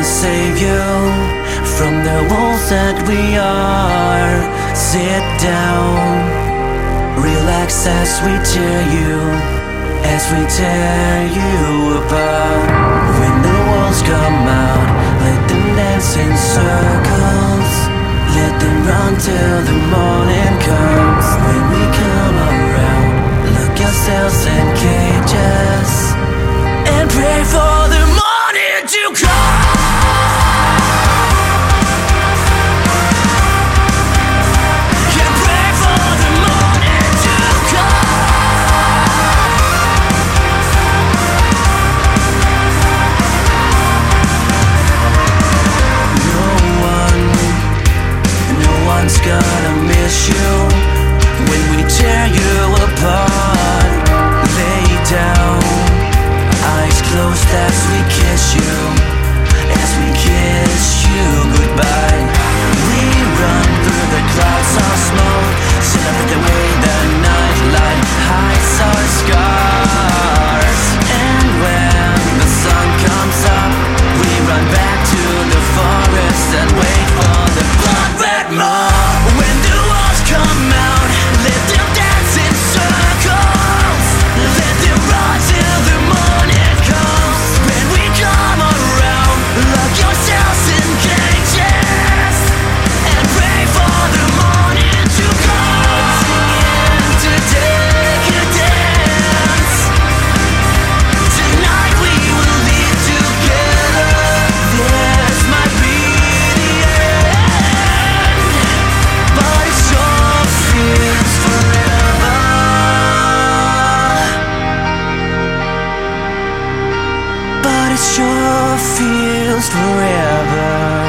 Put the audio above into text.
and save you from the walls that we are. Sit down, relax as we tear you, as we tear you apart. When the walls come out, let them dance in circles. Let them run till the morning comes. When we come around, lock yourselves in cages and pray for. but it sure feels forever.